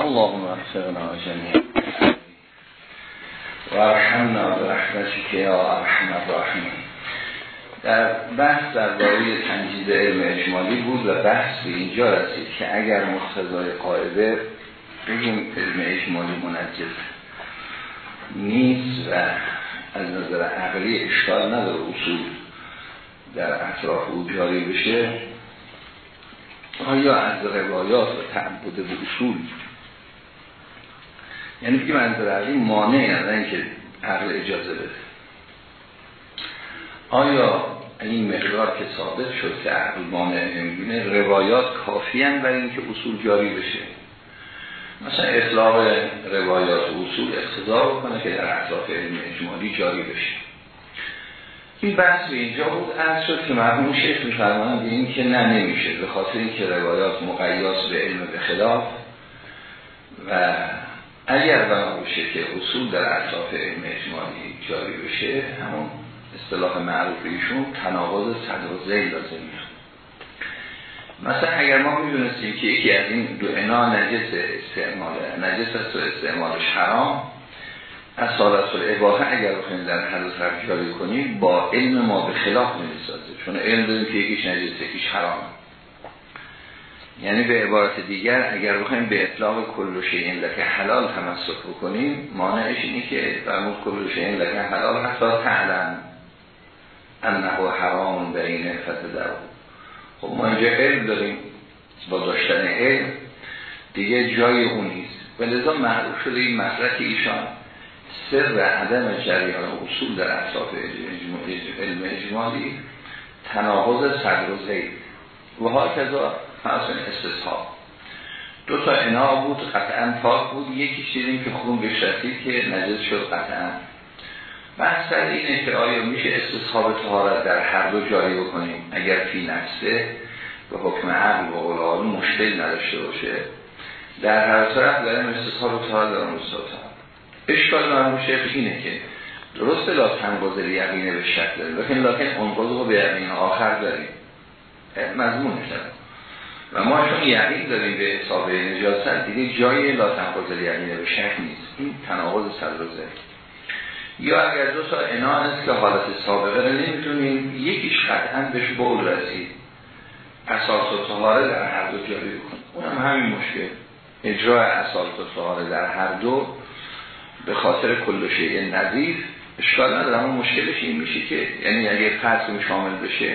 اللهم ارحمنا جميعا و ارحمنا برحمتك یا ارحم الراحمین در بحث در باره تنجید علم اجمالی بود و بحث به اینجا رسید که اگر مقتضای قاعده بگیم علم اجمالی منجز نیست و از نظر عقلی اشکال نداره اصول در اطراف او جاری بشه آیا از روایات و تعبد به اصول یعنی بگیم از نظر عقلی مانع نه اینکه عقل اجازه بده. آیا این مقدار که ثابت شد که عقل مانع نمی‌بینه روایات کافی برای اینکه اصول جاری بشه؟ مثلا اطلاق روایات و اصول اقتضا بکنه که در اطراف علم اجمالی جاری بشه. این بحث به اینجا بود از شد که مرحوم شیخ میفرمانند این که نه نمیشه. به خاطر اینکه روایات مقیاس به علم به خلاف و اگر بنا باشه که اصول در اطراف علم اجمالی جاری بشه همون اصطلاح معروف ایشون تناقض صدر و زیل لازم میاد مثلا اگر ما می‌دونستیم که یکی از این دو انا نجس استعمال نجس است و استعمالش حرام اصالت الاباحه اگر بخوایم در حد طرف جاری کنیم با علم ما به خلاف نمی‌سازه. چون علم داریم که یکیش نجس یکیش حرام. یعنی به عبارت دیگر اگر بخوایم به اطلاق کل شیء لکه حلال تمسک بکنیم مانعش اینه که فرمود کل شیء لکه حلال حتی تعلم انه حرام بین فتدر خب ما اینجا علم داریم با داشتن علم دیگه جای اون نیست. و لذا معروف شده این مطلق ایشان سر عدم جریان اصول در اصلاف علم اجمالی تناقض صدر و زید. و ها فرسان استصحاب دو تا انا بود قطعا پاک بود. یکی شیرین که خون بشرسید که نجز شد قطعا. بحث سر اینه که آیا میشه استصحاب تهارت در هر دو جاری بکنیم؟ اگر فی نفسه به حکم عقل و قول مشکل نداشته باشه. در هر طرف داریم استصحاب تهارت در مستطاب اشکال مرموم شیخ اینه که درست لا تنگازل یقینه به شک داریم. لیکن لیکن انقاض به یقین آخر داریم. مضمون داریم و ما چون یقین داریم به حساب نجاست دیگه جای لا تنگازل یقینه به شک نیست. این تناقض صدر یا اگر دو تا انان است که حالت سابقه رو نمی‌تونیم یکیش قطعا بهش بول رسید. اساس و طهاره در هر دو جاری بکنیم. اونم همین مشکل. اجرای اساس و در هر دو به خاطر کل شیء نظیف اشکال نداره. اما مشکلش این میشه که یعنی اگه فرض شامل بشه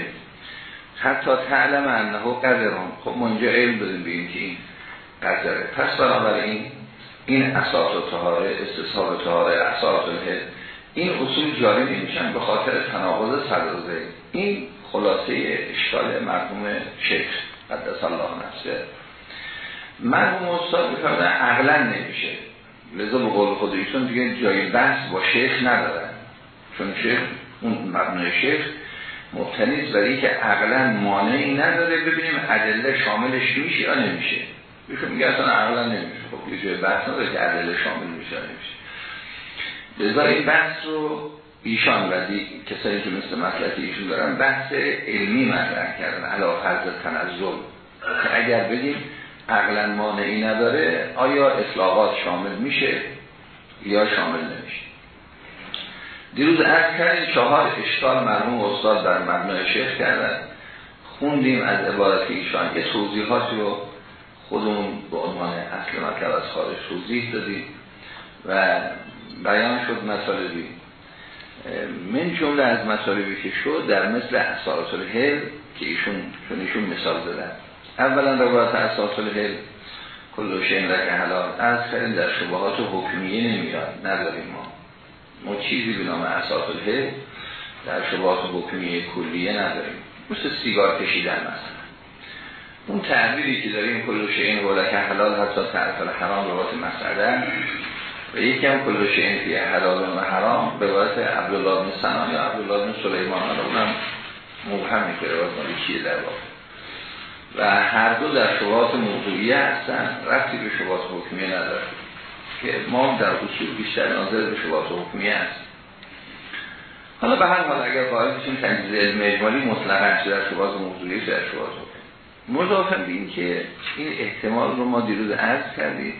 حتی تعلم انه قدران. خب ما اینجا علم به این که این قدره. پس بنابراین این اساس و طهاره استصحاب طهاره اساس الهد این اصول جاری نمیشن به خاطر تناقض صدرزه این خلاصه اشکال مرحوم شیخ قدس الله نفسه. مرحوم استاد بفرمودن عقلا نمیشه. لذا به قول خود ایشون دیگه جای بحث با شیخ ندارن. چون شیخ اون مبنای شیخ مبتنیز برای که عقلا مانعی نداره ببینیم ادله شاملش میشه یا نمیشه. ایشون میگه اصلا عقلا نمیشه. خب یه بحث نداره که ادله شامل میشه یا نمیشه. لذا این بحث رو ایشان و کسایی که مثل مطلقی ایشون دارن بحث علمی مطرح کردن. علا فرض تنزل. که اگر بگیم عقلا مانعی نداره آیا اطلاقات شامل میشه یا شامل نمیشه؟ دیروز از کردیم چهار اشکال مرموم استاد در مبنای شیخ کردن. خوندیم از عبارت ایشان یه توضیحاتی رو خودمون به عنوان اصل مطلب از خارج توضیح دادیم و بیان شد مطالبی. من جمله از مطالبی که شد در مثل اساس الهل که ایشون چون مثال دادن اولا روایت اساس الهل کل شین رک حلال از کردیم در شبهات حکمیه نمیاد نداریم ما. ما چیزی به نام اساس الهل در شبهات حکمیه کلیه نداریم. مثل سیگار کشیدن مثلا. اون تعبیری که داریم کل شین و که حلال حتی تعرف حرام روایت مسعدن و یکی هم کل شیء فی حلال و حرام به واسه عبدالله بن سنان یا عبدالله بن سلیمان. اونم مبهمی که روایت مالیکیه در واقع. و هر دو در شبهات موضوعیه هستن. رفتی به شبهات حکمیه نداره که ما در اصول بیشتر ناظر به شبهات حکمیه هست. حالا به هر حال اگر قائل بشیم تنجیز علم اجمالی مطلقا چه در شبهات موضوعیه در شبهات حکمیه مضافن به این که این احتمال رو ما دیروز عرض کردیم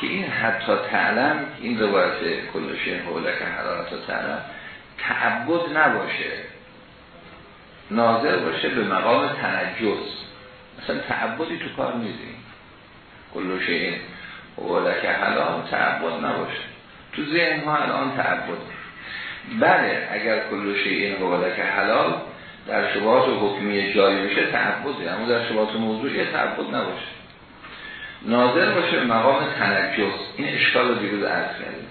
که این حتی تعلم این روایت کلشه حولک حرارت تعلم تعبد نباشه. ناظر باشه به مقام تنجز مثلا تعبدی تو کار میدیم کلشه این حولک حلال تعبد نباشه. تو ذهن ها الان تعبد. بله اگر کلشه این حولک حلال در شبهات حکمی جاری بشه تعبده. اما در شبهات موضوعی تعبد نباشه. ناظر باشه مقام تنجز این اشکال رو دیروز عرض کردیم.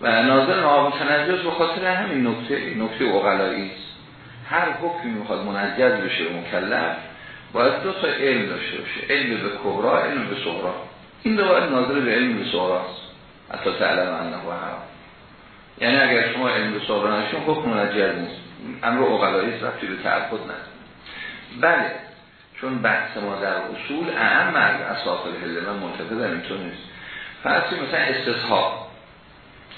و ناظر مقام تنجز به خاطر همین نکته نکته اقلایی است. هر حکمی می‌خواد منجز بشه مکلف باید دو تا علم داشته باشه. علم به کبرا علم به صغرا. این دو باید ناظر به علم به صغراست حتی تعلم انه حرام یعنی اگر شما علم صغرا نشون حکم منجز نیست. امر اقلایی است رفتی به تعبد نداره. بله چون بحث ما در اصول اهم از اساس الهله من منتفض اینطور نیست. فرضی مثلا استصحاب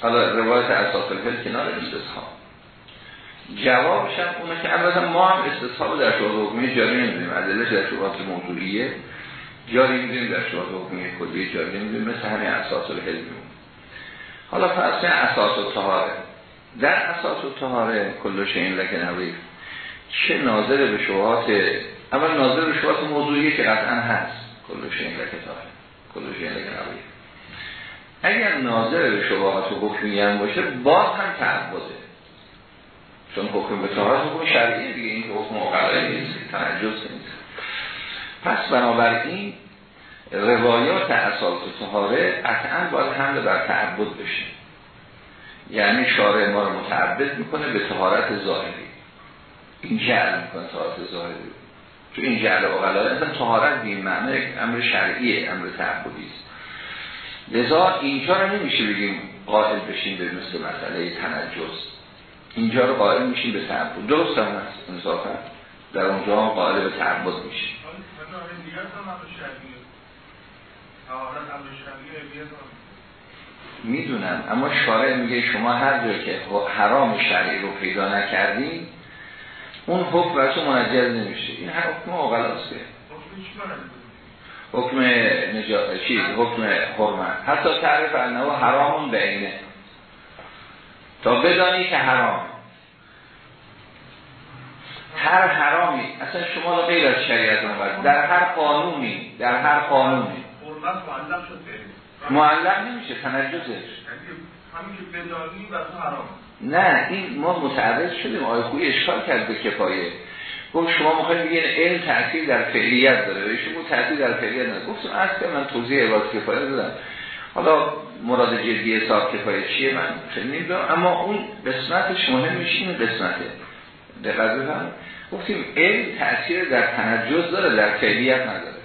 حالا روایت اساس الهله کنار استصحاب جوابش هم اونه که البته ما هم استصحاب در شواهد حکمی جاری نمی‌دونیم. ادله در شواهد موضوعیه. جاری می‌دونیم در شواهد حکمی کلی جاری نمی‌دونیم مثل همین اساس الهله حالا فرض اساس و طهاره. در اساس و طهاره کلش این لکه نویف چه ناظر به شواهات اول ناظر به شواهات موضوعی که قطعا هست. کلش این لکه طهاره. کلش این لکه نویف اگر ناظر به شواهات حکمی هم باشه باز هم تعبده. چون حکم به طهارت حکم شرعیه دیگه این حکم اقلایی نیست تنجز نیست. پس بنابراین روایات اساس طهاره قطعا باید حمل بر تعبد بشه. یعنی شارع ما رو متعبد می‌کنه به طهارت ظاهری. این جعل می‌کنه طهارت ظاهری. تو این جعل اقلایی اصلا طهارت به این معنی امر شرعیه امر تعبدی است. لذا اینجا رو نمیشه بگیم قائل بشیم به مثل مسئله تنجز. اینجا رو قائل میشیم به تعبد. درست هم هست انصافا. در اونجا هم قائل به تعبد میشیم. می‌دونم اما شارع میگه شما هر جا که حرام شرعی رو پیدا نکردی اون حکم براتون منجز نمیشه. این هر حکم اقلاسته حکم نجا... چیز حکم حرمت. حتی تعریف انه حرامون به اینه تا بدانی که حرام. هر حرامی اصلا شما رو غیر از شریعت آمد در هر قانونی در هر قانونی. معلق نمیشه تنجزش. نه این ما متعرض شدیم. آیه خوی اشکال کرد به کفایه. گفت شما مخواهیم بگین علم تأثیر در فعلیت داره. و شما تأثیر در فعلیت نداره. گفتم از که من توضیح عباد کفایه دادم. حالا مراد جدی حساب کفایه چیه؟ من خیلی نمی‌دونم. اما اون قسمتش مهم میشه این قسمته. دقیق بفهم گفتیم علم تأثیر در تنجز داره در فعلیت نداره.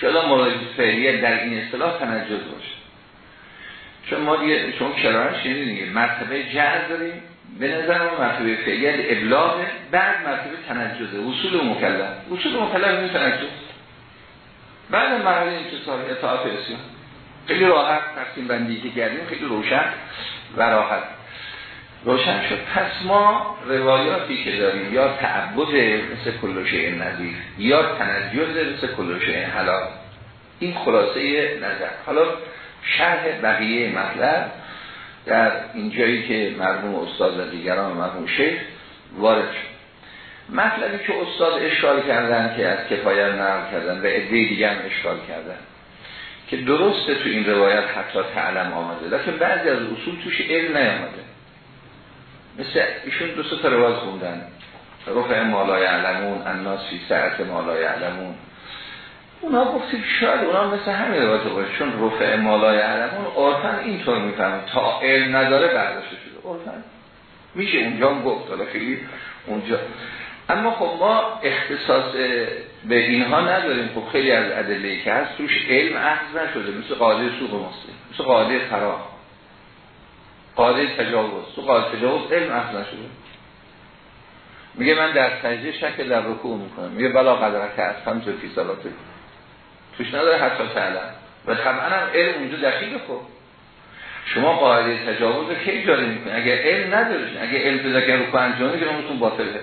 شاید مراد فعلیت در این اصطلاح تنجز باشه؟ چون ما دیگه چون کرارن شنیدیم دیگه مرتبه جهر داریم به نظر ما مرتبه فعلیت ابلاغه بعد مرتبه تنجزه اصول مکلف. اصول مکلف این تنجز. بعد مرحله انتصار اطاعت اسیان خیلی راحت تقسیم بندی که گردیم خیلی روشن و راحت. روشن شد. پس ما روایاتی که داریم یا تعبد مثل کلوشه نظیر یا تنجز مثل کلوشه حلال این خلاصه نظر. حالا شرح بقیه مطلب در این جایی که مرموم استاد و دیگران مرموم شیخ وارد شد. مطلبی که استاد اشکال کردن که از کفایه نقل کردن و عده دیگر اشکال کردن که درسته تو این روایت حتی تعلم آمده لیکن بعضی از اصول توش علم نیامده. مثل ایشون دو تا روایت خوندن. رفع مالای علمون الناس فی سعت مالای علمون اونا گفتیم شاید اونا مثل همین روایت باشه چون رفع علمون عرفا اینطور می‌فهمن تا علم نداره برداشته شده. عرفا میشه اونجا هم گفت. حالا خیلی اونجا. اما خب ما اختصاص به اینها نداریم. خب خیلی از ادله که هست توش علم اخذ نشده. مثل قاعده سوق مسلم مثل قاعده فرا قاعده تجاوز. تو قاعده تجاوز علم اخذ نشده. میگه من در سجده شکل در رکوع می‌کنم. میگه بلا قدره که از خمس فی صلاته توش نداره حتی تعلم و طبعا هم علم اونجا دقیقه خب. شما قاعده تجاوز رو کی جاری می‌کنه اگر علم ندارید اگر علم پیدا که رکوع انجامه که اونتون باطله.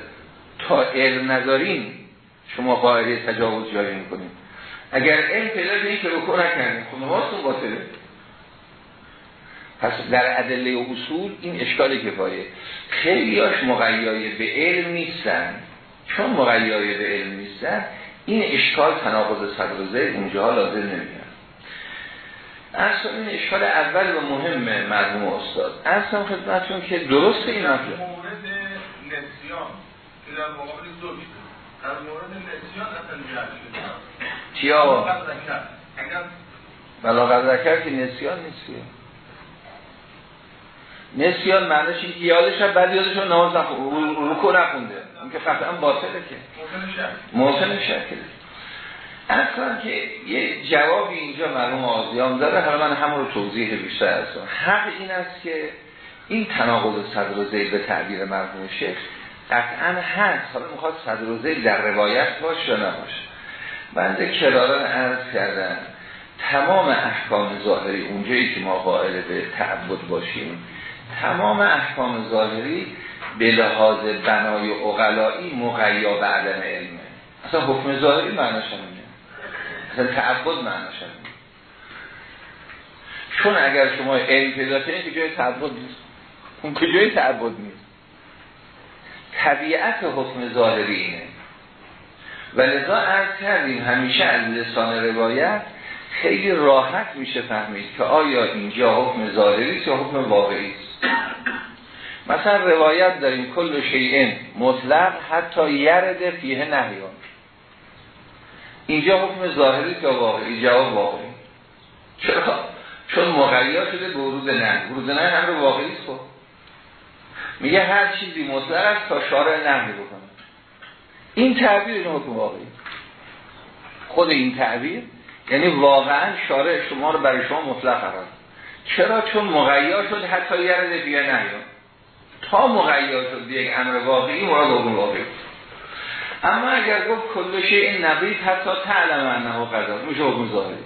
تا علم ندارین شما قاعده تجاوز جاری می‌کنید. اگر علم پیدا که رکوع نکردیم خب نمازتون باطله. پس در ادله و اصول این اشکال کفایه. خیلی هاش مقیای به علم نیستن. چون مقیای به علم نیستن این اشکال تناقض صدر و اونجا لازم نمیاد. اصلا این اشکال اول و مهم مرحوم استاد. اصلا خدمتون که درست این مورد نسیان که در مقابل در مورد نسیان اصلا چیا؟ بلا که نسیان نیست نسیان معنیش این یادش هم بعد یادش هم نماز رکو نخونده. اون که قطعا باطله که. محسن شکل اصلا که یه جوابی اینجا مرحوم آزیان داره حالا من همون رو توضیح بیشتر هستم حق این است که این تناقض صدر و زید به تعبیر مرحوم شیخ قطعا هست. حالا می‌خواد صدر و زید در روایت باشه یا نباشه. بنده کراران عرض کردن تمام احکام ظاهری اونجایی که ما قائل به تعبد باشیم تمام احکام ظاهری به لحاظ بنای اقلایی مقیا به عدم علمه. اصلا حکم ظاهری معناش همینه اصلا تعبد معناش همینه چون اگر شما علم پیدا کنید که جای تعبد نیست. اون که جای تعبد نیست. طبیعت حکم ظاهری اینه. و لذا عرض کردیم همیشه از لسان روایت خیلی راحت میشه فهمید که آیا اینجا حکم ظاهری یا حکم واقعی است. مثلا روایت داریم کل شیئن مطلق حتی یرد فیه نهیان اینجا حکم ظاهری یا واقعی جواب واقعی. چرا؟ چون مغیا شده به ورود نه. ورود نه هم رو واقعی است خب. میگه هر چیزی مطلق است تا شارع نهی بکنه. این تعبیر این حکم واقعی. خود این تعبیر یعنی واقعا شارع شما رو برای شما مطلق قرار چرا؟ چون مغیا شد حتی یرد دیگه نیاد تا مغیا شد یک امر واقعی مراد حکم واقعی اما اگر گفت کلشه این نبید حتی تعلم انه قضا میشه حکم ظاهری.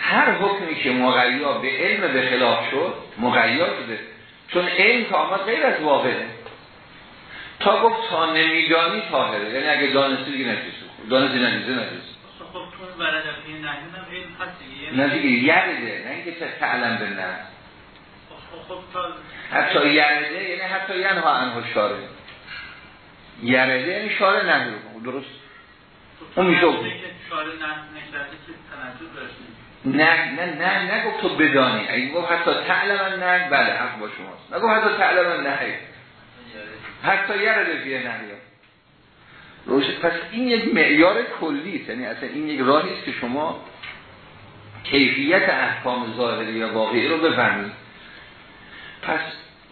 هر حکمی که مغیا به علم به خلاف شد مغیا شده. چون علم که آمد غیر از واقعه تا گفت تا نمیدانی تاهره یعنی اگه دانستی دیگه نجیسه دانستی نجیسه نجیسه خب تو نه دیگه یرده. نه اینکه تعلم به نه خب حتی یرده یعنی حتی ینها انها شاره. یرده یعنی شاره نه درست؟ اون میشه نه نه نه نگفت تو بدانی. اگه گفت حتی تعلم نه بله حق با شماست. نگفت حتی تعلم نه. حتی یرده فیه نهیه روش پس این یک معیار کلی یعنی اصلا این یک راهی است که شما کیفیت احکام ظاهری یا واقعی رو بفهمید. پس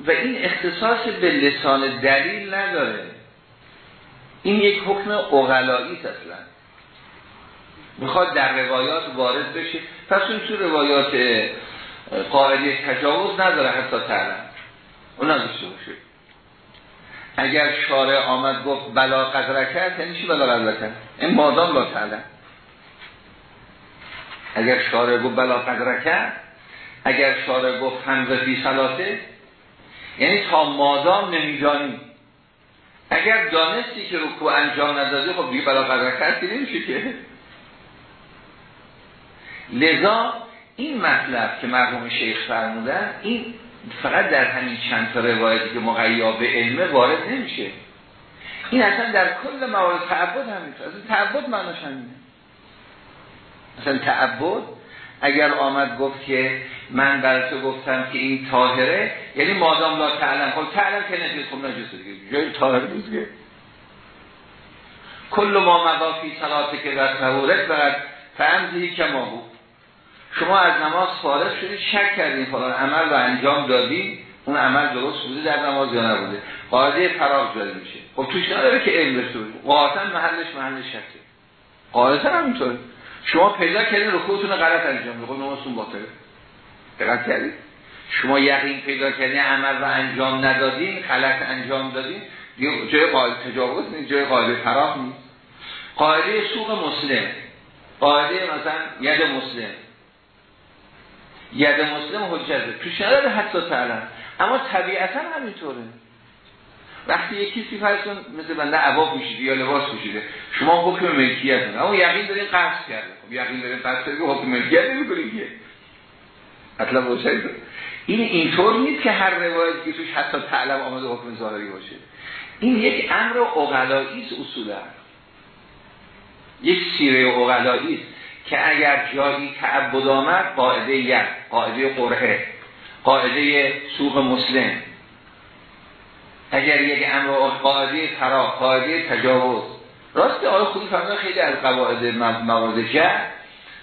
و این اختصاص به لسان دلیل نداره. این یک حکم اغلایی اصلا. می‌خواد در روایات وارد بشه. پس اون تو روایات قاعده تجاوز نداره حتی تعلم اون نداشته باشه. اگر شارع آمد گفت بلا کرد یعنی چی بلا قدر کرد این مادام لا تعلم اگر شارع گفت بلا قدر کرد اگر شارع گفت همزه فی سلاته یعنی تا مادام نمیدانی. اگر دانستی که رکوع انجام نداده خب دیگه بلا قدر کرد که نمیشه که. لذا این مطلب که مرحوم شیخ فرمودن این فقط در همین چند تا روایتی که مقیا به علمه وارد نمیشه. این اصلا در کل موارد تعبد همینطور اصلا تعبد معناش همینه. اصلا تعبد اگر آمد گفت که من برای تو گفتم که این طاهره یعنی مادام لا تعلم. خب تعلم که نجیز خب نجیز دیگه. جای طاهره نیست که. کل ما مضافی صلاته که در تهورت فقط فهمزهی که ما بود. شما از نماز فارغ شدید شک کردین فلان عمل رو انجام دادین اون عمل درست بوده در نماز یا نبوده. قاعده فراغ جاری میشه. خب توش نداره که علم داشته باشه محلش محل شکه. قاعده همینطوره شما پیدا کردین رکوعتون غلط انجام می‌دید خب نمازتون باطله دقت کردید شما یقین پیدا کردین عمل رو انجام ندادین غلط انجام دادین. جای قاعده تجاوز نیست جای قاعده فراغ نیست. قاعده سوق مسلم. قاعده مثلا ید مسلم. ید مسلم حجته توش نداره حتی تعلم اما طبیعتا همینطوره. وقتی یکی کسی فرض کن مثل بنده عبا پوشیده یا لباس پوشیده شما حکم ملکیت اما یقین دارین قصد کرده. خب یقین دارین قصد کرده حکم ملکیت نمی‌کنید که. مطلب روشن این اینطور نیست که هر روایت که توش حتی تعلم آمده حکم ظاهری باشه. این یک امر اقلایی است اصولا یک سیره اقلایی است که اگر جایی تعبد آمد قاعده یک قاعده قرهه قاعده سوق مسلم. اگر یک امر قاعده ترا قاعده تجاوز. راست آقای خودی فرمودن خیلی از قواعد موارد جه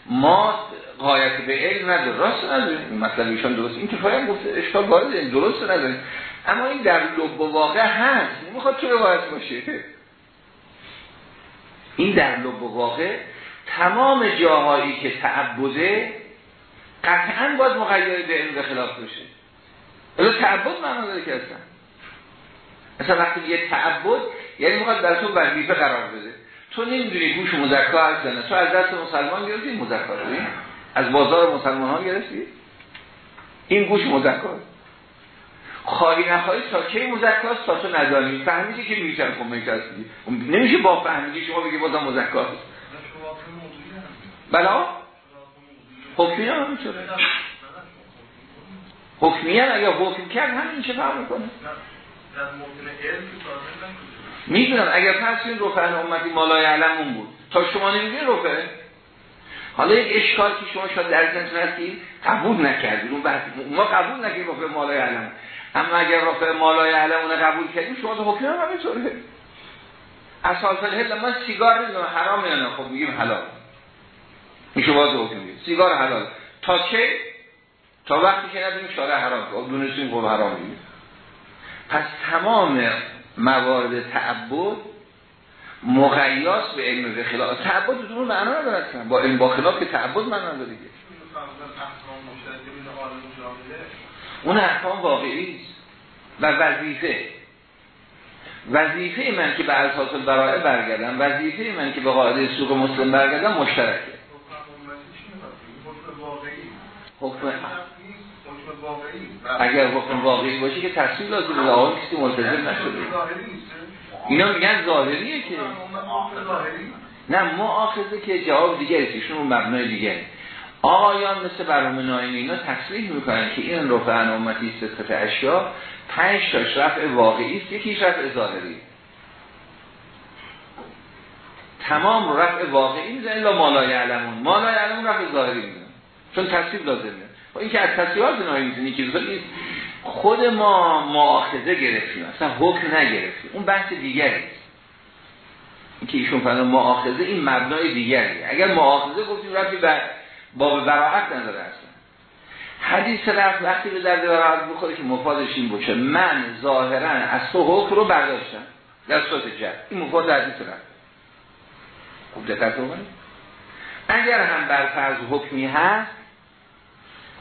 ما قایت به علم نداره راست نداره این مطلب ایشان درست. این کفایه گفته اشکال وارد درست نداره اما این در لب واقع هست. نمی‌خواد تو روایت باشه. این در لب واقع تمام جاهایی که تعبده قطعا باید مقید به علم خلاف بشه. الا تعبد معنا داره که اصلا. مثلا وقتی یه تعبد یعنی می‌خواد در تو وظیفه قرار بده. تو نمی‌دونی گوش مذکر هست نه. تو از دست مسلمان گرفتی مذکر از بازار مسلمان ها گرفتی. این گوش مذکر خواهی نخواهی تا کی مذکر تا تو ندانی فهمیدی که می‌تونی خب می‌تونی نمیشه با فهمیدی شما بگی بازم مذکر بلا حکمی هم همینطوره. حکمی هم اگر حکم کرد همین چه فرق می‌کنه؟ می‌دونم اگر پس این رفعن امتی مالای علمون بود. تا شما نمی‌دونی رفعه حالا یک اشکال که شما شاید در زنتون هستید قبول نکردید. اون بحث ما قبول نکردیم رفع مالای علم. اما اگر رفع مالای علم اون قبول کردیم شما تو حکم هم همینطوره. اساس الهل ما سیگار نمی‌دونم حرام یا نه؟ خب میگیم حلال. میشه باز حکم سیگار حلال. تا چه؟ تا وقتی که ندونیم شارع حرام. خب دونستیم خب حرام. میگیم پس تمام موارد تعبد مقیاس به علم خلاف تعبد بدون معنا نداره با علم با خلاف که تعبد معنا نداره اون احکام واقعی است و وظیفه. وظیفه من که به اساس برای برگردم وظیفه من که به قاعده سوق مسلم برگردم مشترکه. حکم اگر حکم واقعی باشه که تصویل لازم به آقا کسی ملتزم نشده. اینا میگن ظاهریه که. نه ما آخذه که جواب دیگه ایشون اون مبنای دیگه آقایان مثل برنامه اینا تصریح می‌کنن که این رفع امتی ستت اشیا پنج تاش رفع واقعی است. یکیش رفع ظاهری. تمام رفع واقعی میزن الا مالای علمون مالای علمون رفع ظاهری میزن چون تصریح لازمه. با اینکه از تصریحات نایم می‌زنی که خود ما معاخذه گرفتیم اصلا حکم نگرفتیم. اون بحث دیگری اینکه ایشون فرمان معاخذه این مبنای دیگری اگر معاخذه گفتیم رفتی به باب براعت نداره اصلا. حدیث رفت وقتی به درد براعت بخوره که مفادش این باشه. من ظاهرا از تو حکم رو برداشتم. در صورت جد این مفاد حدیث رفت. خوب دقت اگر هم بر فرض حکمی هست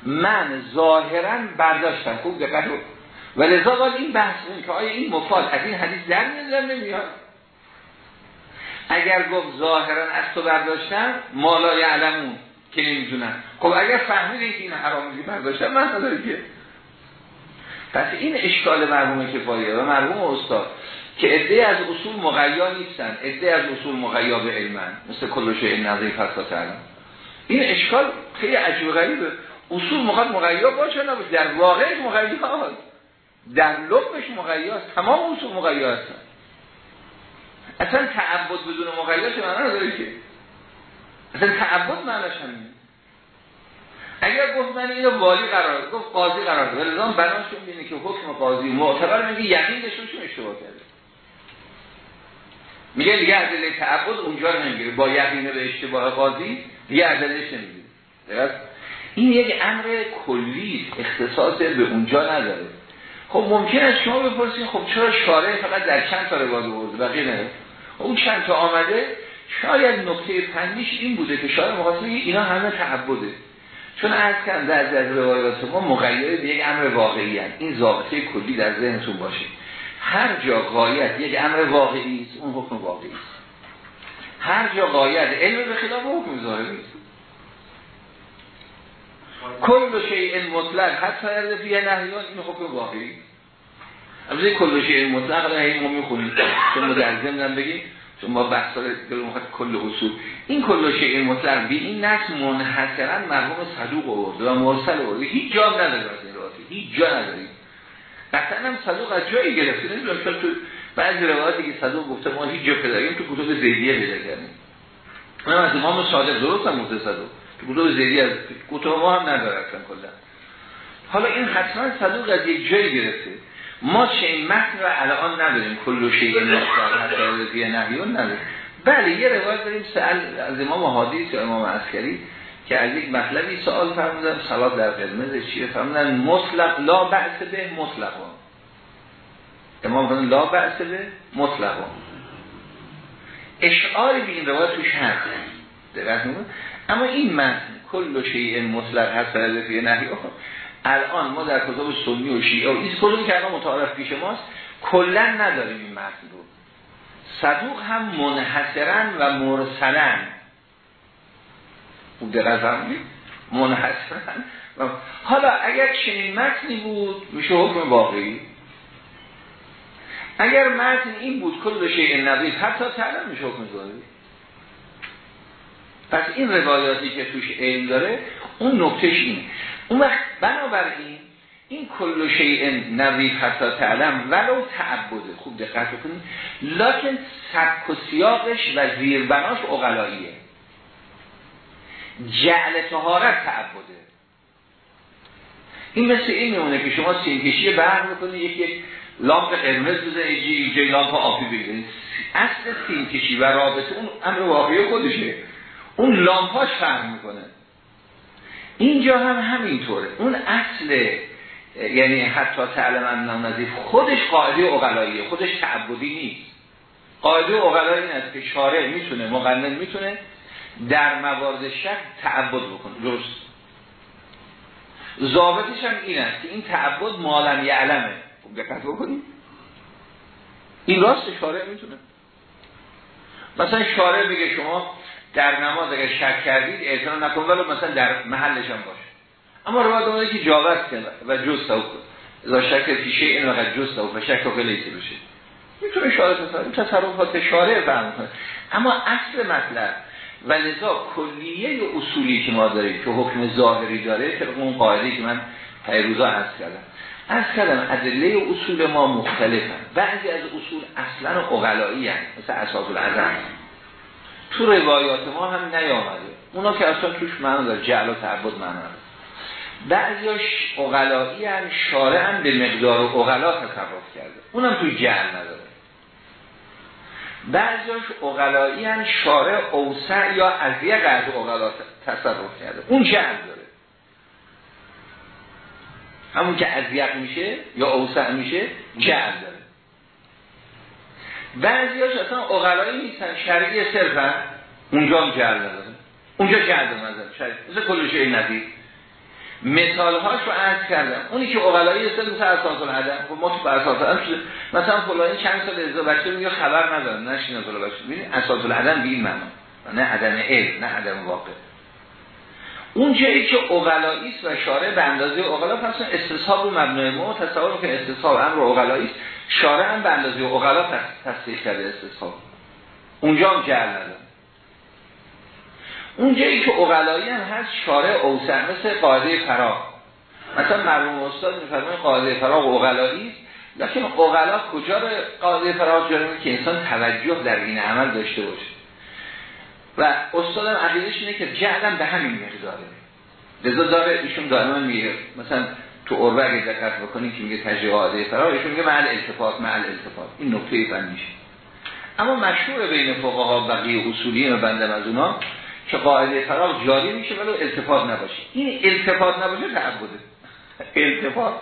من ظاهرا برداشتم. خوب دقت و لذا باید این بحث که آیا این مفاد از این حدیث در میاد نمیاد؟ اگر گفت ظاهرا از تو برداشتم مالای علمون که نمی‌دونن خب اگر فهمیده که این حرامی برداشتم من نداره که. پس این اشکال مرحوم کفایه و مرحوم استاد که عده از اصول مغیا نیستن عده از اصول مغیا به علمن. مثل کلوشه این نظری فساد این اشکال خیلی عجیب غریبه. اصول مخواد مغیاب باشه نباشه در واقعش مغیاب در لبش مغیاب تمام اصول مغیاب هستن اصلا تعبد بدون مغیاب چه معنی نداره که؟ اصلا تعبد معنیش همینه. اگر گفت من اینو والی قرار گفت قاضی قرار داد. لزام بناشون بینه که حکم قاضی معتبر میگه یقین داشته اشتباه کرده. میگه دیگه عدله تعبد اونجا نمی‌گیره. با یقین به اشتباه قاضی دیگه عدلش نمی‌گیره. این یک امر کلی اختصاص به اونجا نداره. خب ممکن است شما بپرسید خب چرا شارع فقط در چند تا روایت آورده؟ بقیه نه. خب اون چند تا آمده شاید نکته پندیش این بوده که شارع مخاطب اینا همه تعبده. چون از کن در از روایات ما مغیر به یک امر واقعی هست. این ضابطه کلی در ذهنتون باشه. هر جا قایت یک امر واقعی است اون حکم واقعی است. هر جا قایت علم به خلاف حکم ظاهری است. کل شیء مطلق. حتی ارده فیه نهیان این حکم واقعی. البته کل شیء مطلق را ما می‌خونیم. چون مدرزم نم بگیم چون ما بحث کل اصول. این کل شیء مطلق بی این نص منحصرا مرحوم صدوق آورده و مرسل آورده. هیچ جا نداره از این رواتی هیچ جا نداریم قطعا هم صدوق از جایی گرفته. نمی‌دونم تو بعضی روایاتی که صدوق گفته ما هیچ جا پیدا تو کتب زیدیه پیدا کردیم. اونم از امام صادق درست هم صدوق. کتب زیدیه از کتب ما هم اصلا کلا. حالا این حتما صدوق از یک جایی گرفته. ما چه این متن رو الان نداریم. کل شیء مصدر حتی نهیون نداریم. بله یه روایت داریم. سأل از امام حادیث یا امام عسکری که از یک مطلبی سوال فرمودن. صلات در قرمز چیه؟ فرمودن مطلق لا بعث به مطلقا امام فرمودن لا بعث به مطلقا اشعاری به این روایت توش هست. اما این متن کل شیء مطلق هست فی نهیون الان ما در کتاب سنی و شیعه و این کلون که الان متعارف پیش ماست کلا نداریم این متن رو. صدوق هم منحصرا و مرسلا. بود دقیقا منحصرا. حالا اگر چنین متنی بود میشه حکم واقعی؟ اگر متن این بود کل شیء نظیف حتی تعلم میشه حکم ظاهری. پس این روایاتی که توش علم داره اون نکتهش اینه. اون وقت بنابراین این کل شیء نظیف حتی تعلم ولو تعبده خوب دقت کنید لکن سبک و سیاقش و زیربناش اقلاییه. جعل تهارت تعبده. این مثل این میمونه که شما سینکشی برق می‌کنید یک یک لامپ قرمز بزنید یک جای لامپ آبی بگیرید اصل سینکشی و رابطه اون امر واقعی خودشه. اون لامپاش فرق می‌کنه. اینجا هم همینطوره. اون اصل یعنی حتی تعلم نظیف خودش قاعده اقلاییه خودش تعبدی نیست. قاعده اقلایی این است که شارع می‌تونه مقنن می‌تونه در موارد شک تعبد بکنه. درست. ضابطش هم این است که این تعبد مالم یعلمه. خوب دقت بکنید. این راست شارع می‌تونه. مثلا شارع بگه شما در نماز اگر شک کردید اعتنا نکن ولو مثلا در محلش هم باشه. اما روایت اومده که جاوز و جز تو اذا شک فی این وقت جز تو و شک و لیس بشه می‌تونه شارع تصرف تصرفات شارع فهم کنه. اما اصل مطلب و لذا کلیه اصولی که ما داریم که حکم ظاهری داره که اون قاعده که من پیروزا هست کردم. از کردم ادله اصول ما مختلفن. بعضی از اصول اصلا اقلایی هست مثل اساس العظم تو روایات ما هم نیامده. اونا که اصلا توش معنا داره جعل و تعبد معنا داره. بعضیاش اغلایی هم شارع هم به مقدار اغلا تصرف کرده. اونم توی جعل نداره. بعضیاش اغلایی هم شارع اوسع یا از یه اغلا تصرف کرده. اون جعل داره؟ همون که از میشه یا اوسع میشه جعل داره. بعضیاش اصلا اقلایی نیستن شرعی صرفا اونجا هم جعل نداره اونجا جعل نداره شرعی. مثل کل شیء ندید مثال هاش رو عرض کردم. اونی که اقلایی است مثل اساس العدم خب ما تو اساس العدم شده. مثلا فلانی چند سال ازا بچه میگه خبر نداره نشین از بچه. ببین اساس العدم این معنا نه عدم علم نه عدم واقع. اون جایی که اقلایی است و شارع به اندازه اقلا پس استصحاب رو مبنای ما تصور که استصحاب امر اقلایی است. شارع هم به اندازه اقلا تصدیق کرده استصحاب اونجا هم جعل نداره. اون جایی که اقلایی هم هست شارع اوسع مثل قاعده فراغ. مثلا مرحوم استاد میفرمایند قاعده فراغ اقلایی لیکن اقلا کجا رو قاعده فراغ جاری که انسان توجه در این عمل داشته باشه؟ و استادم عقیدش اینه که جعلم به همین مقداره. لذا داره ایشون دائما میگه مثلا تو عربه اگه دقت بکنید که میگه تجریه قاعده فرار ایشون میگه محل التفات محل التفات. این نکته فنیشه اما مشهور بین فقها بقیه اصولی و بندم از اونا که قاعده فراغ جاری میشه ولی التفات نباشه. این التفات نباشه تعبده. التفات.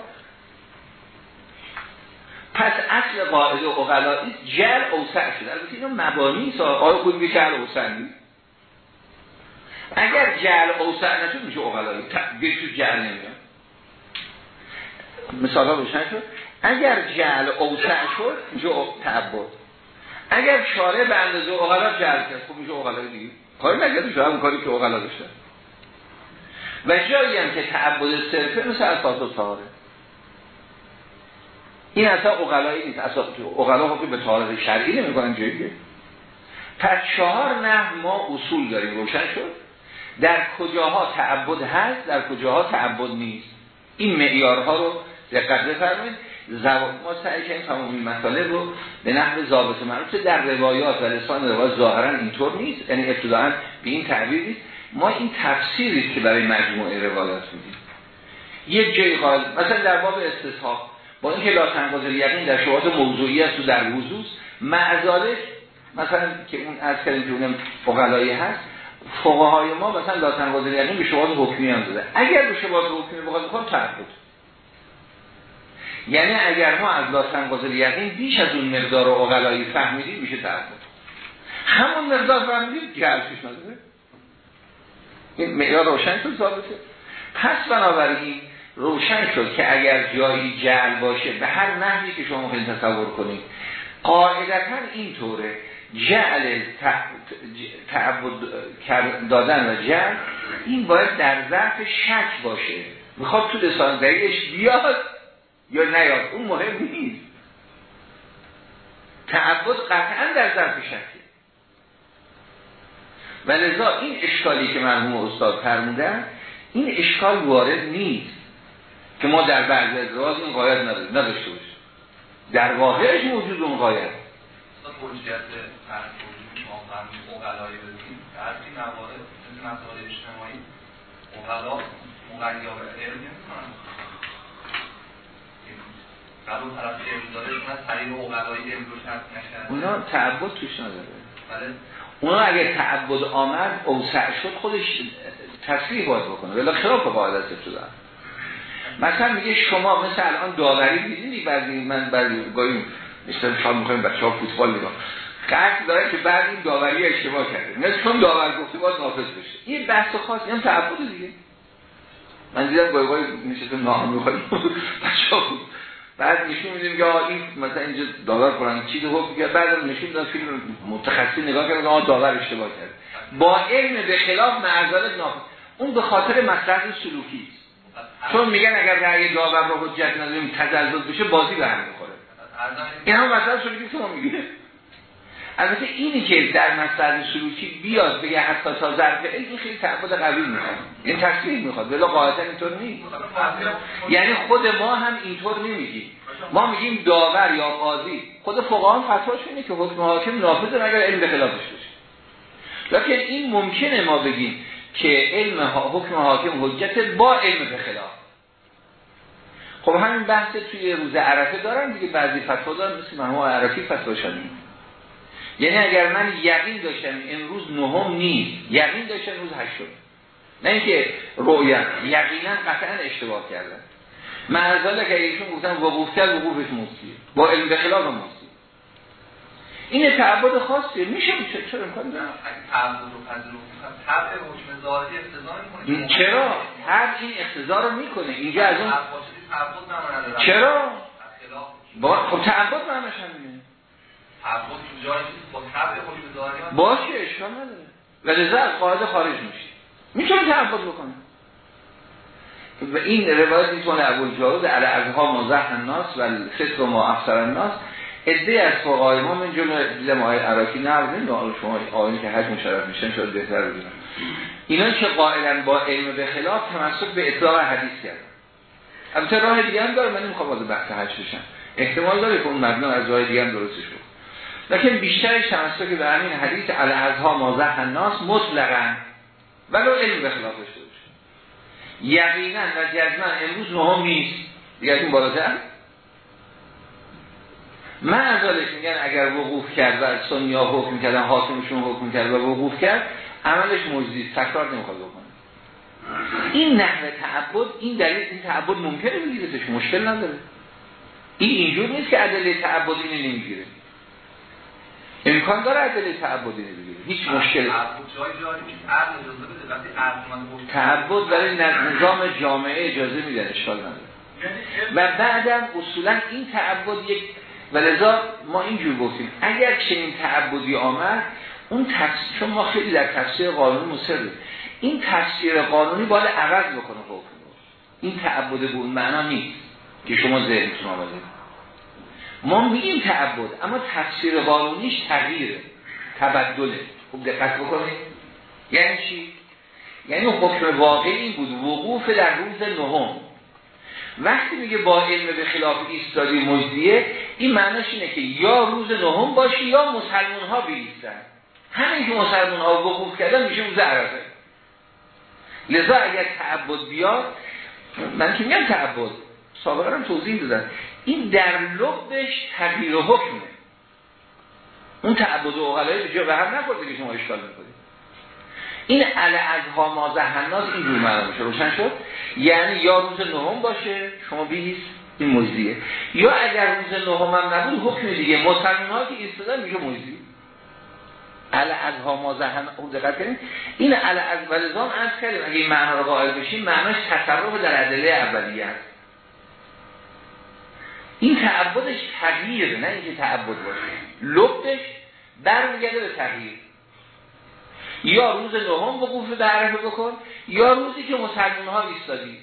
پس اصل قاعده اقلایی جر اوسع شده. البته اینا مبانی است. آقای خود میگه جر اوسع اگر جعل اوسع نشد میشه اقلایی. دیگه تو نمیاد. مثال ها روشن شد. اگر جعل اوسع شد میشه تعبد. اگر شارع به اندازه اقلا جعل کرد خب میشه اقلایی دیگه. کاری نگرده شده همون کاری که اقلا داشته. و جایی هم که تعبد صرفه مثل اساس و ساره این اصلا اقلایی نیست. اصلا اقلا حکم به طالب شرعی نمی‌کنن جایی پس چهار نه ما اصول داریم. روشن شد. در کجاها تعبد هست در کجاها تعبد نیست. این معیارها رو دقت بفرمایید. ما سعی کنیم تمام این مسئله رو به نحو ضابط معروف در روایات و لسان روایات ظاهرا اینطور نیست. یعنی ابتداعا به این تعبیر نیست. ما این تفسیری که برای مجموعه روایات میدیم. یک جای قال مثلا در باب استصحاب با اینکه لا تنقضی یقین در شواهد موضوعی است و در وضوح معذالک مثلا که اون از کردیم که اونم فقلایی هست فقهای ما مثلا لا تنقضی یقین به شواهد حکمی هم اگر به شواهد حکمی بخواد بخواد تعبد یعنی اگر ما از لا تنقضی یقین بیش از اون مقدار اقلایی فهمیدیم میشه تعبد همون مقدار فهمیدیم که پیش نداره. این معیار روشن شد ثابته. پس بنابراین روشن شد که اگر جایی جعل باشه به هر نحوی که شما ممکن تصور کنید قاعدتا اینطوره. جعل تعبد دادن و جعل این باید در ظرف شک باشه. می‌خواد تو لسان دریش بیاد. یا نیاد. اون مهم نیست. تعبد قطعا در ظرف شکه و لذا این اشکالی که مرحوم استاد فرمودن این اشکال وارد نیست که ما در بعض ادراز این قایت نداشته باشیم. در واقعش موجود اون قایت اونا تعبد توش نداره. بله. اونا اگه تعبد آمد اوسع شد خودش تصریح باید بکنه. ولی خلاف قاعدت ابتدا مثلا میگه شما مثل الان داوری دیدین بعضی من بعضی گاهی مثلا شما می‌خوایم بچه ها فوتبال نگاه قصد داره که بعد این داوری اشتباه کرده. نه چون داور گفته باید نافذ بشه. این بحث خاص این تعبد دیگه. من دیدم گاهی گاهی نشسته نام می‌خوایم بچه بود بعد نشون میدیم که این مثلا اینجا داور کنن چیز حکم کرد بعد نشون دادن فیلم متخصصی نگاه کرد آ داور اشتباه کرد. با علم به خلاف معذرت نافذ اون به خاطر مصلحت سلوکی. چون میگن اگر رأی داور رو حجت نداریم تزلزل بشه بازی به هم می‌خوره. این هم سلوکی که ما البته اینی که در مسئله سلوکی بیاد بگه حتی تا ظرف این خیلی تعبد قوی می‌خواد. این تصریح می‌خواد. ولی قاعدتا اینطور نیست. یعنی خود ما هم اینطور نمیگیم. ما میگیم داور یا قاضی. خود فقها هم فتواش اینه که حکم حاکم نافذه اگر علم به خلافش باشه. لکن این ممکنه ما بگیم که علم حکم حاکم حجت با علم به خلاف. خب همین بحث توی روز عرفه دارن دیگه بعضی فتوا دارن مثل مرحوم عرفی فتوا یعنی اگر من یقین داشتم امروز نهم نیست یقین داشتم امروز هشتم. نه اینکه رویت یقینا قطعا اشتباه کردن معذاله که ایشون گفتن وقوف کرد وقوفش مستیه با علم به خلاف مستیه این تعبد خاصیه میشه میشه چرا امکان داره؟ تعبد و فضل طبع حکم ظاهری اقتضا می‌کنه. چرا؟ هر این اقتضا رو می‌کنه. اینجا از اون چرا؟ با خب تعبد معناش همینه. باشه اشکال نداره. و رضا از قاعده خارج میشه می‌تونه تعبد بکنه و این روایت می‌تونه ابو جارود علی ازها مزح الناس و فطر ما افسر الناس. ادعی از فقهای ما من جمله آقای عراقی نرزین و شما آقایی که حج مشرف میشن شاید بهتر بگیرم اینا که قائلا با علم به خلاف تمسک به اطلاع حدیث کردن. البته راه دیگه هم داره من نمی‌خوام واسه بحث حج بشم. احتمال داره که اون مبنا از راه دیگه هم درستش بود لیکن بیشترش تمسک به همین حدیث الازها مازح الناس مطلقا ولو علم به خلافش باشه. یقینا و جزمن امروز نهم نیست. دیگه این بالاتر؟ من از میگن اگر وقوف کرد و سنی ها حکم کردن حاکمشون حکم کرد و وقوف کرد عملش موجودی تکرار نمی‌خواد بکنه. این نحوه تعبد این دلیل این تعبد ممکنه بگیرتش مشکل نداره. این اینجور نیست که عدله تعبد اینه نمی‌گیره. امکان داره عدله تعبدی نمی‌گیره هیچ مشکل تعبد برای نظام جامعه اجازه میدن اشکال نداره. و بعدم اصولا این تعبد یک و لذا ما اینجور گفتیم اگر چنین تعبدی آمد اون تفسیر چون ما خیلی در تفسیر قانونی مصریم این تفسیر قانونی باید عوض بکنه حکم. این تعبد به اون معنا نیست که شما ذهنتون آمده. ما میگیم تعبد اما تفسیر قانونیش تغییره. تبدله. خوب دقت بکنید. یعنی چی؟ یعنی حکم واقعی بود وقوف در روز نهم. وقتی میگه با علم به خلاف ایستادی مجدیه این معنیش اینه که یا روز نهم باشی یا مسلمان ها بیستن. همین که مسلمان ها وقوف کردن میشه روز عرفه. لذا اگر تعبد بیاد من که میگم تعبد. سابقا هم توضیح دادم این در لبش تغییر حکمه. اون تعبد و اغلای به هم نخورده که شما اشکال می‌کنید. این علی از ها ما این جور معلوم میشه روشن شد؟ یعنی یا روز نهم باشه شما بیست این مجزیه. یا اگر روز نهم هم نبود حکم دیگه. مسلمان ها که ایستادن میشه مجزی. علی از ها ما اون دقت کنید. این علی از ولزام از کردیم اگه این معنی رو قائل بشیم معناش تصرف در عدله اولیه است. این تعبدش تغییر نه اینکه تعبد باشه. لبش برمیگرده به تغییر. یا روز نهم وقوف به عرفه بکن یا روزی که مسلمان ها ایستادی.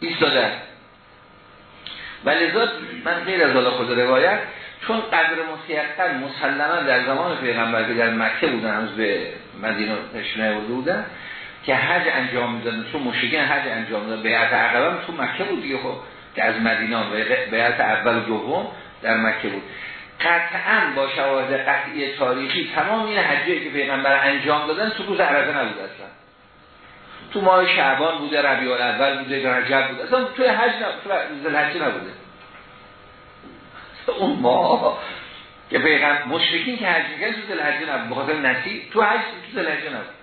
ایستادن. و لذا من غیر از حالا خود روایت چون قدر مسیحقا مسلما در زمان پیغمبر که در مکه بودن از به مدینه نشنه بودن که حج انجام می‌دادن. چون مشکین حج انجام می‌دادن. بیعت عقبم تو مکه بود دیگه خب. که از مدینه بیعت اول و دوم در مکه بود. قطعا با شواهد قطعی تاریخی تمام این حجی که پیغمبر انجام دادن تو روز عرفه نبود اصلا. تو ماه شعبان بوده ربیع الاول بوده رجب بوده. اصلا توی حج نبوده حج نبوده. اون ما که پیغمبر مشرکین که حج می‌کنن تو ذوالحجه نبود. بخاطر نسی تو حج تو ذوالحجه نبود.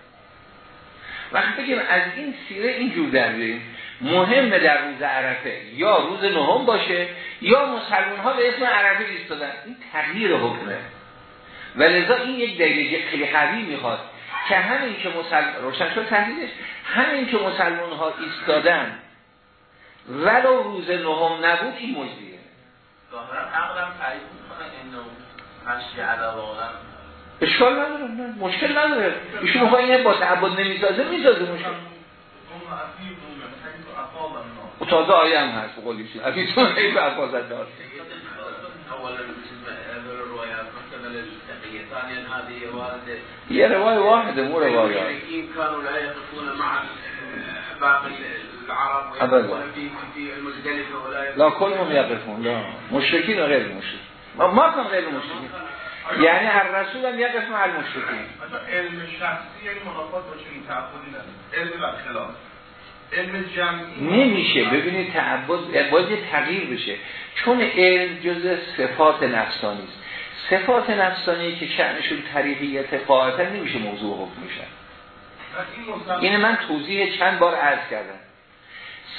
وقتی بگیم از این سیره اینجور در بیاریم. مهم در روز عرفه. یا روز نهم باشه یا مسلمان ها به اسم عرفه ایستادن. این تغییر حکمه. و لذا این یک دلیل خیلی قوی می‌خواد که همین که مسلمان روشن شد تحلیلش. همین که مسلمان ها ایستادن ولو روز نهم نبود این علاوه اشکال نداره. مشکل نداره. ایشون می‌خواه اینه با تعبد نمی‌سازه می‌سازه مشکل. تازه آیه هم هست بقولی شد افیتون حیف افاظت دار یه روای واحده مو روای لا کلهم یقفون. لا. مشرکین و غیر مشرکین. ما کن غیر مشرکین. یعنی هر رسول هم یقف مع المشرکین علم شخصی یعنی منافات باشه این تعبدی علم برخلاف علم جمعی. نمیشه ببینید تعبد باید تغییر بشه. چون علم جز صفات نفسانی است. صفات نفسانی که شأنشون طریقیت قاعدتا نمیشه موضوع حکم میشن این من توضیح چند بار عرض کردم.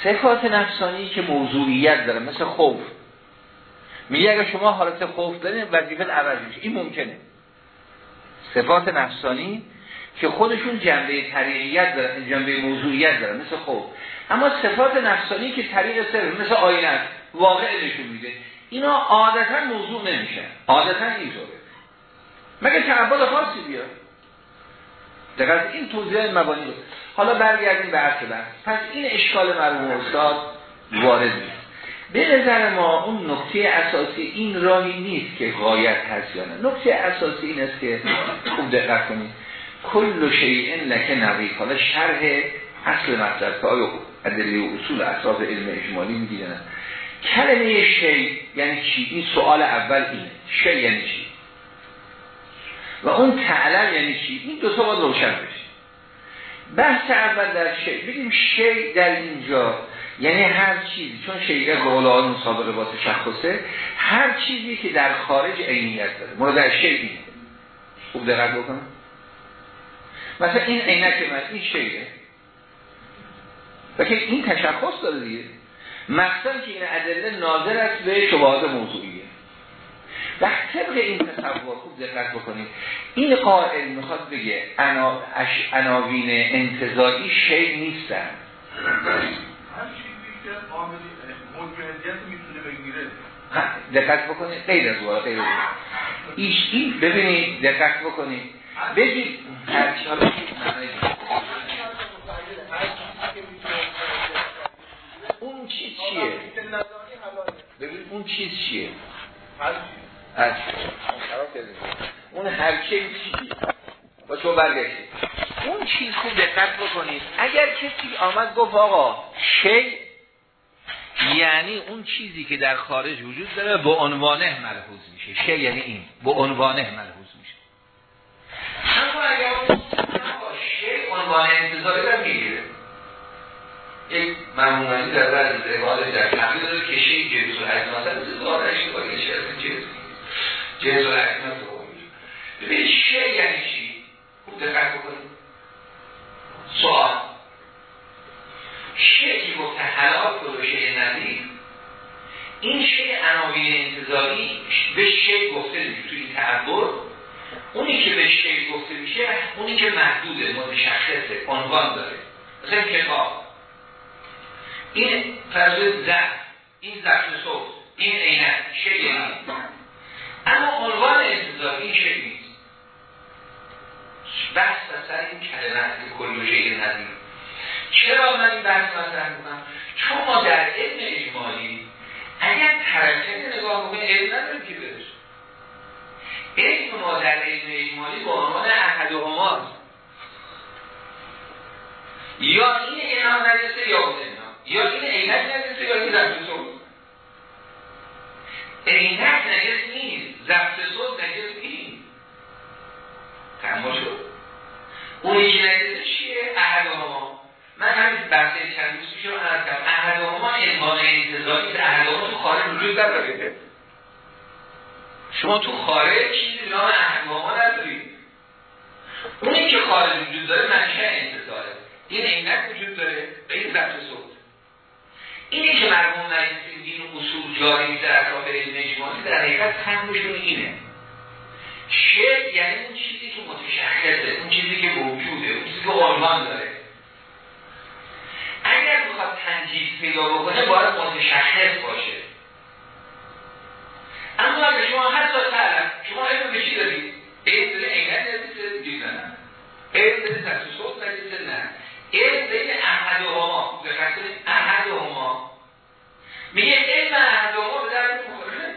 صفات نفسانی که موضوعیت داره مثل خوف. میگه اگر شما حالت خوف دارین وظیفه عوض میشه. این ممکنه. صفات نفسانی که خودشون جنبه طریقیت دارن جنبه موضوعیت دارن مثل خوف اما صفات نفسانی که طریق سر مثل آینه واقع نشون میده. اینا عادتا موضوع نمیشن. عادتا اینطوره. مگه تعبد خاصی بیاد دقیقا این توضیح مبانی رو. حالا برگردیم به اصل پس این اشکال مرموم استاد وارد نیست. به نظر ما اون نکته اساسی این راهی نیست که غایت هست یا نه. نکته اساسی این است که خوب دقت کنید. کل شیء لکه نوی حالا شرح اصل مطلب که آیا ادله و اصول اساس علم اجمالی می‌گیرن کلمه شی یعنی چی؟ این سوال اول اینه. شی یعنی چی؟ و اون تعلم یعنی چی؟ این دو تا باید روشن بشه. بحث اول در شی. بگیم شی در اینجا یعنی هر چیزی. چون شیعه قول آن سابقه با تشخصه هر چیزی که در خارج عینیت داره. مورد شیعه خوب دقت بکنم؟ مثلا این عینک من این شیعه و که این تشخص داره دیگه. مقصد که این ادله ناظر است به شبهات موضوعیه. و طبق این تصور خوب دقت بکنید. این قائل می‌خواد بگه عناوین انتظاری شی نیستن. دقت بکنید. غیر از واقع. غیر از ایش این ببینید دقت بکنید. بگید حالا اون چیز چیه؟ ببین اون چیز چیه؟ اون هر چی با تو برگشتید اون چیز خوب دقت بکنید اگر کسی آمد گفت آقا شی یعنی اون چیزی که در خارج وجود داره به عنوانه ملحوظ میشه. شی یعنی این. به عنوانه ملحوظ میشه. اما اگر شی عنوان انتظاری رو می‌گیره یک مرمومانی در بعض روایات در تحقیق داره که شی جنس و داره اشتباهی جنس جنس و حجم ببینید شی یعنی چی خوب دقت بکنید سوال شیعی گفته حلال کن و شیع ندید این شیع عناوین انتظاری به شیع گفته توی تعبر اونی که به شیع گفته میشه اونی که محدوده متشخصه عنوان داره. مثلا کتاب. این فرض زن این زفت صوت این عینک شیع اما عنوان انتظاری این شیع نیست. بحث سر این کلمه کل شیء چرا من این بحث مطرح می‌کنم؟ چون ما در علم اجمالی اگر ترکه نگاه بکنیم علم نداریم که برش علم ما در علم اجمالی با عنوان احد هماست یا این اینا نرسه یا اون اینا یا این عینک نرسه یا این ضبط صوت عینک نجس نیست. ضبط صوت نجس نیست. تمام شد. اونی که نجس چیه؟ احد هما من همین بحثه چند روز پیش رو عرض کردم. احد هما انبان انتظاری که احد هما تو خارج وجود نداره. شما تو خارج چیزی نام هما ندارید اونی که خارج وجود داره منشه انتظاره. این عینک وجود داره به این ضبط صوت اینی که مرموم مجلسی دین اصول جاری در اطراف علم اجمالی در حقیقت همشون اینه. شعر یعنی اون چیزی که متشخصه اون چیزی که موجوده اون چیزی که عنوان داره. اگر بخواد تنجیز پیدا بکنه باید متشخص باشه. اما اگر شما سال تعلم شما علم به چی دارید؟ علم داره نزیسه دیگه نه علم داره تصوصات نزیسه نه علم بین احد و هما احد و هما میگه علم احد و هما به در مخوره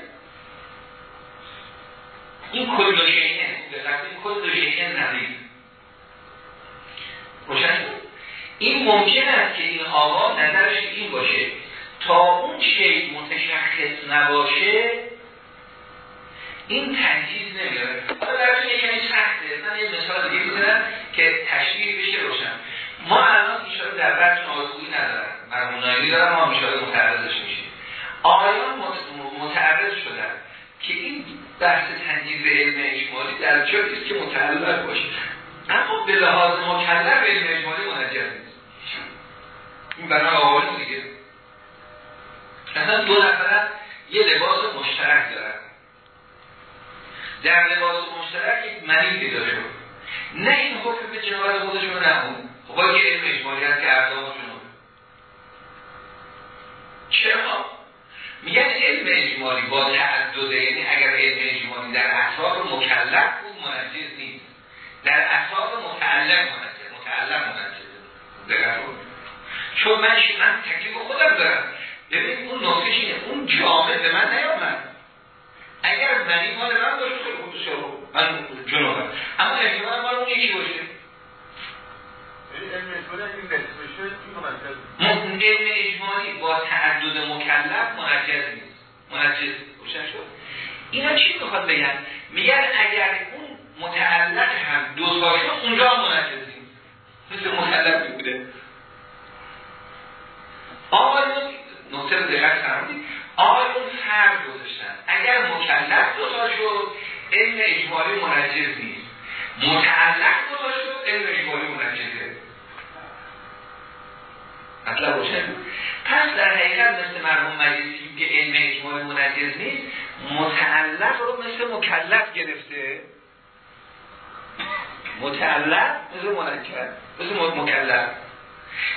این کل شیئن این کل شیئن ندید روشن این ممکن است که این آقا نظرش این باشه. تا اون شیء متشخص نباشه این تنجیز نمیاره. حالا براتون یه کمی سخته. من یه مثال دیگه بزنم که تشریح بشه روشن. ما الان ایشالا در بعد نازگویی ندارم. مرمونایی دارم ما ایشالا متعرضش میشیم. آقایان متعرض شدن که این بحث تنجیز علم اجمالی در جایی که متعلق باشه. اما به لحاظ مکلف علم اجمالی منجز نیست. این برای آقایان دیگه. اصلا دو نفرن یه لباس مشترک دارن. در لباس مشترک یک منی پیدا شد. نه این حکم به جنایت خودشون نمون خب با یه علم اجمالی هست که اردامشون چرا؟ میگن علم اجمالی با تعدده یعنی اگر علم اجمالی در اطراف مکلف بود منجز نیست. در اطراف متعلم منجز متعلم منجز. چون من من تکلیف خودم دارم. ببین اون نقطه اینه. اون جامعه به من نیامد. اگر منی مال من باشه خیلی خوب شروع من جنوبم اما احتمال مال اون یکی باشه. علم اجمالی با تعدد مکلف منجز نیست. منجز روشن شد؟ اینا چی می‌خواد بگن؟ میگن اگر اون متعلق هم دو تا شد اونجا منجز نیست. مثل مکلف بوده. آقایون نقطه رو دقت فرمودید. آقایون گذاشتن اگر مکلف دو تا شد علم اجمالی منجز نیست. متعلق تا شد علم اجمالی منجزه. مطلب روشن پس در حقیقت مثل مرحوم مجلسی که علم اجمالی منجز نیست. متعلق رو مثل مکلف گرفته. متعلق مثل منجز مثل مکلف.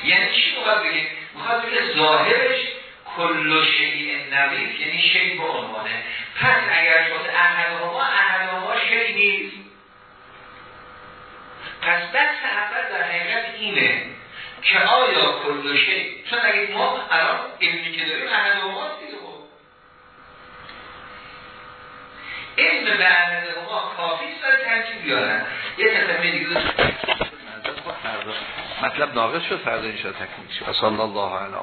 یعنی چی مخواد بگه؟ مخواد بگه ظاهرش کل شیء نویف یعنی شیء به عنوانه. پس اگر شد احدهما احدهما شیء نیست. پس بحث اول در حقیقت اینه که آیا کل شیء چون اگه ما الان علمی که داریم احدهما دیگه خب. لعنه ما کافی سر ترکیب بیارن. یه تفهمی دیگه مطلب ناقص شد فردا انشاء تکمیل شد. صلی الله علیه